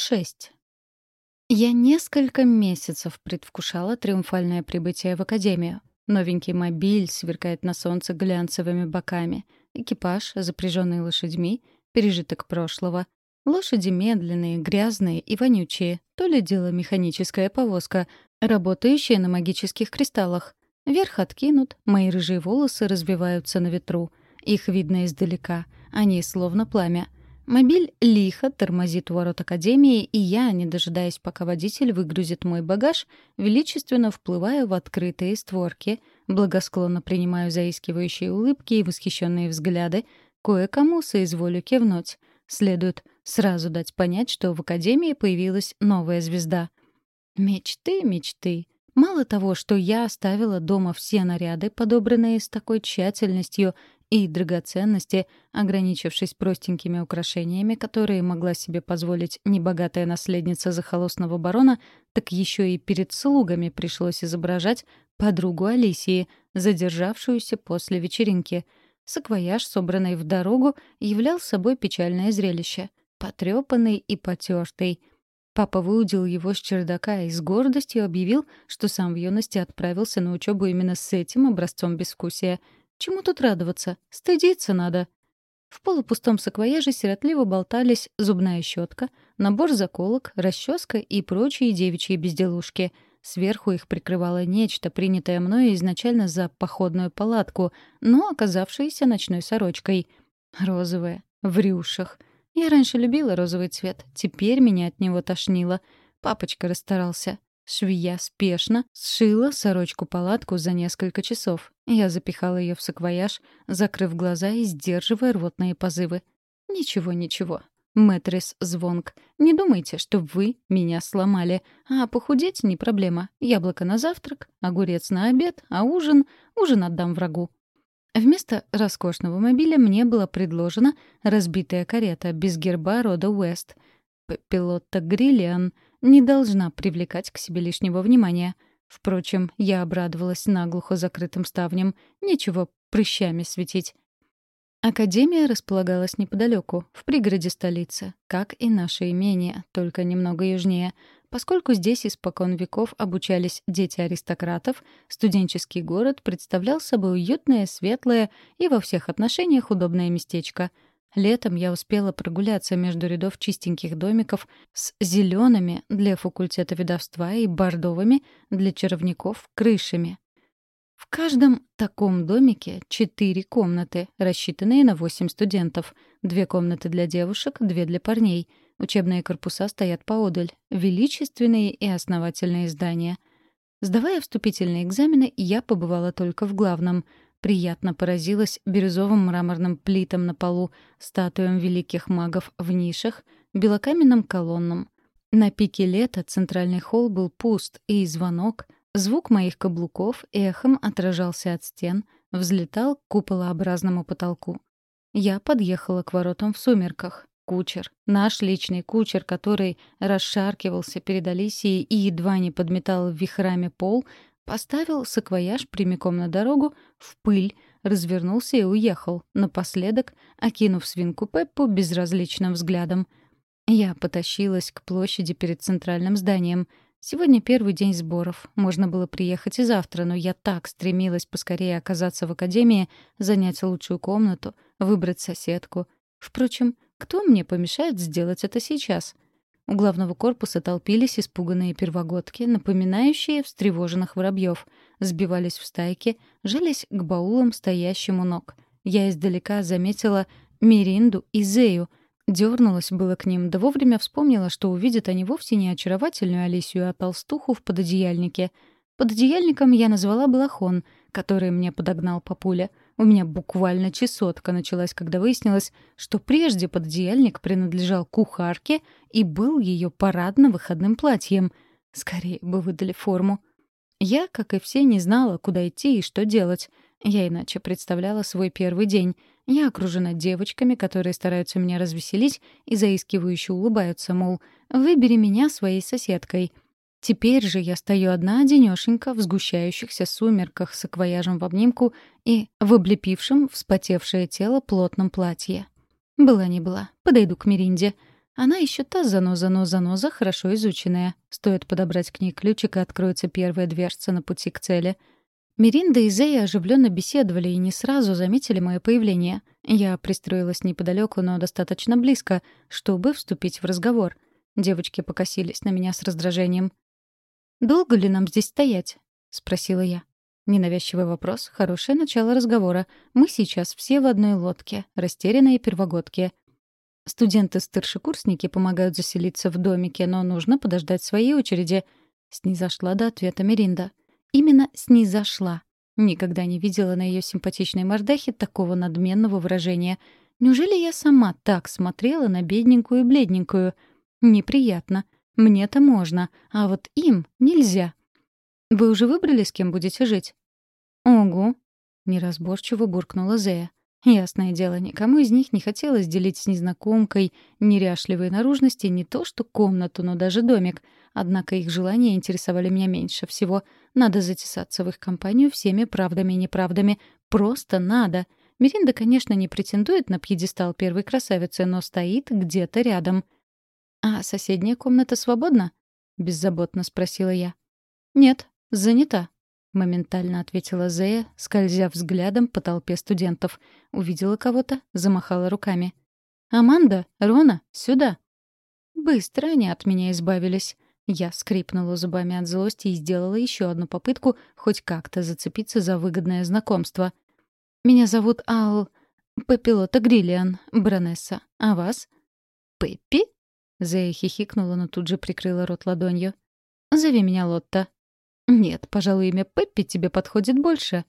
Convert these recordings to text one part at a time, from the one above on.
6. Я несколько месяцев предвкушала триумфальное прибытие в академию. Новенький мобиль сверкает на солнце глянцевыми боками. Экипаж, запряженный лошадьми, пережиток прошлого. Лошади медленные, грязные и вонючие. То ли дело механическая повозка, работающая на магических кристаллах. Верх откинут, мои рыжие волосы разбиваются на ветру. Их видно издалека. Они словно пламя — Мобиль лихо тормозит у ворот Академии, и я, не дожидаясь, пока водитель выгрузит мой багаж, величественно вплываю в открытые створки, благосклонно принимаю заискивающие улыбки и восхищенные взгляды, кое-кому соизволю кивнуть. Следует сразу дать понять, что в Академии появилась новая звезда. Мечты, мечты. Мало того, что я оставила дома все наряды, подобранные с такой тщательностью и драгоценности, ограничившись простенькими украшениями, которые могла себе позволить небогатая наследница захолостного барона, так еще и перед слугами пришлось изображать подругу Алисии, задержавшуюся после вечеринки. Саквояж, собранный в дорогу, являл собой печальное зрелище. Потрепанный и потертый. Папа выудил его с чердака и с гордостью объявил, что сам в юности отправился на учебу именно с этим образцом безвкусия — Чему тут радоваться? Стыдиться надо. В полупустом саквояже сиротливо болтались зубная щетка, набор заколок, расческа и прочие девичьи безделушки. Сверху их прикрывало нечто, принятое мною изначально за походную палатку, но оказавшееся ночной сорочкой. Розовая, в рюшах. Я раньше любила розовый цвет, теперь меня от него тошнило. Папочка расстарался. Швея спешно сшила сорочку-палатку за несколько часов. Я запихала ее в саквояж, закрыв глаза и сдерживая рвотные позывы. «Ничего, ничего. Мэтрис Звонк, не думайте, что вы меня сломали. А похудеть не проблема. Яблоко на завтрак, огурец на обед, а ужин... Ужин отдам врагу». Вместо роскошного мобиля мне была предложена разбитая карета без герба рода Уэст. Пилота Гриллиан — не должна привлекать к себе лишнего внимания. Впрочем, я обрадовалась наглухо закрытым ставням. Нечего прыщами светить. Академия располагалась неподалеку, в пригороде столицы, как и наше имение, только немного южнее. Поскольку здесь испокон веков обучались дети аристократов, студенческий город представлял собой уютное, светлое и во всех отношениях удобное местечко — Летом я успела прогуляться между рядов чистеньких домиков с зелеными для факультета ведовства и бордовыми для чаровников крышами. В каждом таком домике четыре комнаты, рассчитанные на восемь студентов. Две комнаты для девушек, две для парней. Учебные корпуса стоят поодаль. Величественные и основательные здания. Сдавая вступительные экзамены, я побывала только в главном — приятно поразилась бирюзовым мраморным плитам на полу, статуям великих магов в нишах, белокаменным колоннам. На пике лета центральный холл был пуст, и звонок, звук моих каблуков эхом отражался от стен, взлетал к куполообразному потолку. Я подъехала к воротам в сумерках. Кучер, наш личный кучер, который расшаркивался перед Алисией и едва не подметал вихрами пол, Поставил саквояж прямиком на дорогу, в пыль, развернулся и уехал, напоследок окинув свинку Пеппу безразличным взглядом. Я потащилась к площади перед центральным зданием. Сегодня первый день сборов. Можно было приехать и завтра, но я так стремилась поскорее оказаться в академии, занять лучшую комнату, выбрать соседку. Впрочем, кто мне помешает сделать это сейчас?» У главного корпуса толпились испуганные первогодки, напоминающие встревоженных воробьев, сбивались в стайки, жались к баулам, стоящим у ног. Я издалека заметила Миринду и Зею, дернулась было к ним, да вовремя вспомнила, что увидят они вовсе не очаровательную Алисию, а толстуху в пододеяльнике. Пододеяльником я назвала балахон, который мне подогнал папуля — у меня буквально чесотка началась, когда выяснилось, что прежде пододеяльник принадлежал кухарке и был ее парадно-выходным платьем. Скорее бы выдали форму. Я, как и все, не знала, куда идти и что делать. Я иначе представляла свой первый день. Я окружена девочками, которые стараются меня развеселить и заискивающе улыбаются, мол, «Выбери меня своей соседкой». Теперь же я стою одна одинёшенька в сгущающихся сумерках с акваяжем в обнимку и в облепившем вспотевшее тело плотном платье. Была не была, подойду к Меринде. Она еще та заноза, но заноза хорошо изученная. Стоит подобрать к ней ключик, и откроется первая дверца на пути к цели. Миринда и Зея оживленно беседовали и не сразу заметили мое появление. Я пристроилась неподалеку, но достаточно близко, чтобы вступить в разговор. Девочки покосились на меня с раздражением. «Долго ли нам здесь стоять?» — спросила я. Ненавязчивый вопрос — хорошее начало разговора. Мы сейчас все в одной лодке, растерянные первогодки. Студенты-старшекурсники помогают заселиться в домике, но нужно подождать своей очереди. Снизошла до ответа Меринда. Именно снизошла. Никогда не видела на ее симпатичной мордахе такого надменного выражения. Неужели я сама так смотрела на бедненькую и бледненькую? Неприятно. Мне-то можно, а вот им нельзя. «Вы уже выбрали, с кем будете жить?» «Ого!» — неразборчиво буркнула Зея. Ясное дело, никому из них не хотелось делить с незнакомкой неряшливой наружности не то что комнату, но даже домик. Однако их желания интересовали меня меньше всего. Надо затесаться в их компанию всеми правдами и неправдами. Просто надо. Меринда, конечно, не претендует на пьедестал первой красавицы, но стоит где-то рядом. «А соседняя комната свободна?» — беззаботно спросила я. «Нет, занята», — моментально ответила Зея, скользя взглядом по толпе студентов. Увидела кого-то, замахала руками. «Аманда, Рона, сюда!» Быстро они от меня избавились. Я скрипнула зубами от злости и сделала еще одну попытку хоть как-то зацепиться за выгодное знакомство. «Меня зовут Ал... Пепилота Гриллиан, баронесса. А вас?» «Пеппи?» Зея хихикнула, но тут же прикрыла рот ладонью. «Зови меня Лотта». «Нет, пожалуй, имя Пеппи тебе подходит больше».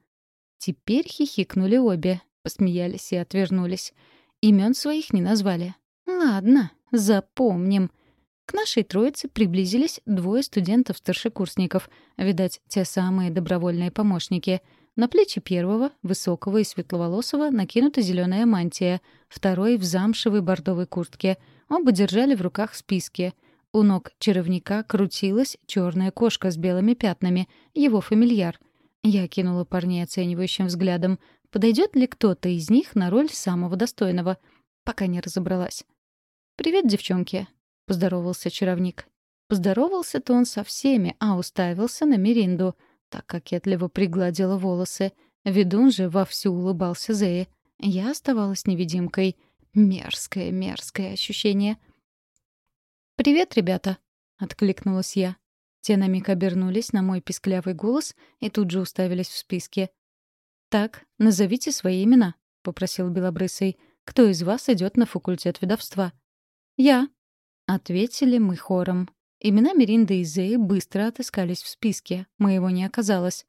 Теперь хихикнули обе, посмеялись и отвернулись. Имен своих не назвали. «Ладно, запомним». К нашей троице приблизились двое студентов-старшекурсников, видать, те самые добровольные помощники. На плечи первого, высокого и светловолосого, накинута зеленая мантия, второй — в замшевой бордовой куртке. Оба держали в руках списки — у ног чаровника крутилась черная кошка с белыми пятнами, его фамильяр. Я кинула парней оценивающим взглядом. Подойдет ли кто-то из них на роль самого достойного? Пока не разобралась. «Привет, девчонки», — поздоровался чаровник. Поздоровался-то он со всеми, а уставился на Миринду. Так кокетливо пригладила волосы. Ведун же вовсю улыбался Зее. Я оставалась невидимкой. Мерзкое, мерзкое ощущение — «Привет, ребята!» — откликнулась я. Те на миг обернулись на мой писклявый голос и тут же уставились в списке. «Так, назовите свои имена», — попросил Белобрысый. «Кто из вас идет на факультет ведовства?» «Я», — ответили мы хором. Имена Меринды и Зеи быстро отыскались в списке. Моего не оказалось.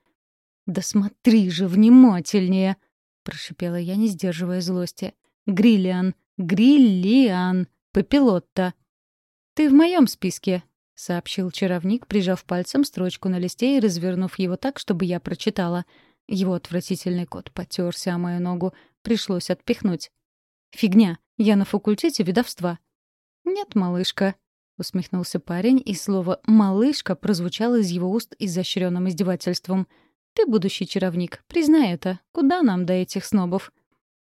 «Да смотри же внимательнее!» — прошипела я, не сдерживая злости. «Гриллиан! Гриллиан! Папилотта!» «Ты в моем списке», — сообщил чаровник, прижав пальцем строчку на листе и развернув его так, чтобы я прочитала. Его отвратительный кот потерся о мою ногу. Пришлось отпихнуть. «Фигня. Я на факультете ведовства». «Нет, малышка», — усмехнулся парень, и слово «малышка» прозвучало из его уст изощренным издевательством. «Ты будущий чаровник. Признай это. Куда нам до этих снобов?»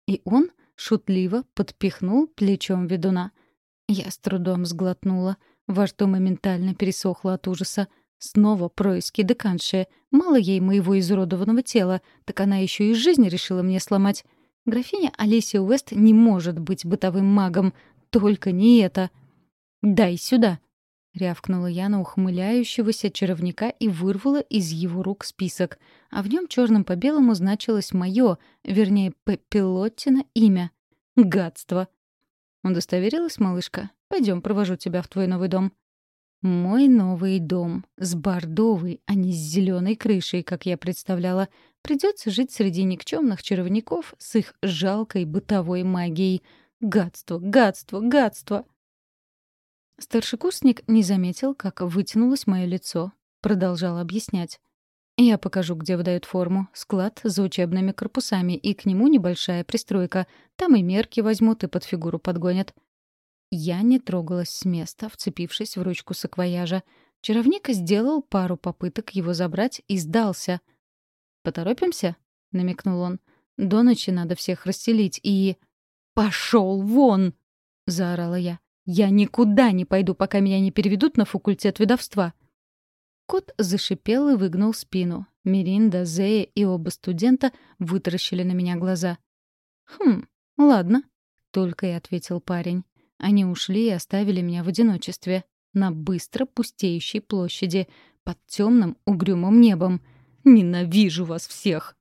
И он шутливо подпихнул плечом ведуна — я с трудом сглотнула. Во рту моментально пересохло от ужаса. Снова происки деканши. Мало ей моего изуродованного тела, так она еще и жизнь решила мне сломать. Графиня Алисия Уэст не может быть бытовым магом. Только не это. «Дай сюда!» — рявкнула я на ухмыляющегося чаровника и вырвала из его рук список. А в нем черным по белому значилось мое, вернее, Пепелоттина имя. Гадство! Удостоверилась, малышка? Пойдем, провожу тебя в твой новый дом. Мой новый дом. С бордовой, а не с зеленой крышей, как я представляла. Придется жить среди никчемных чаровников с их жалкой бытовой магией. Гадство, гадство, гадство. Старшекурсник не заметил, как вытянулось мое лицо. Продолжал объяснять. Я покажу, где выдают форму. Склад за учебными корпусами, и к нему небольшая пристройка. Там и мерки возьмут, и под фигуру подгонят. Я не трогалась с места, вцепившись в ручку саквояжа. Чаровник сделал пару попыток его забрать и сдался. «Поторопимся?» — намекнул он. «До ночи надо всех расстелить и...» «Пошел вон!» — заорала я. Я никуда не пойду, пока меня не переведут на факультет ведовства. Кот зашипел и выгнул спину. Миринда, Зея и оба студента вытаращили на меня глаза. «Хм, ладно», — только и ответил парень. Они ушли и оставили меня в одиночестве, на быстро пустеющей площади, под темным угрюмым небом. «Ненавижу вас всех!»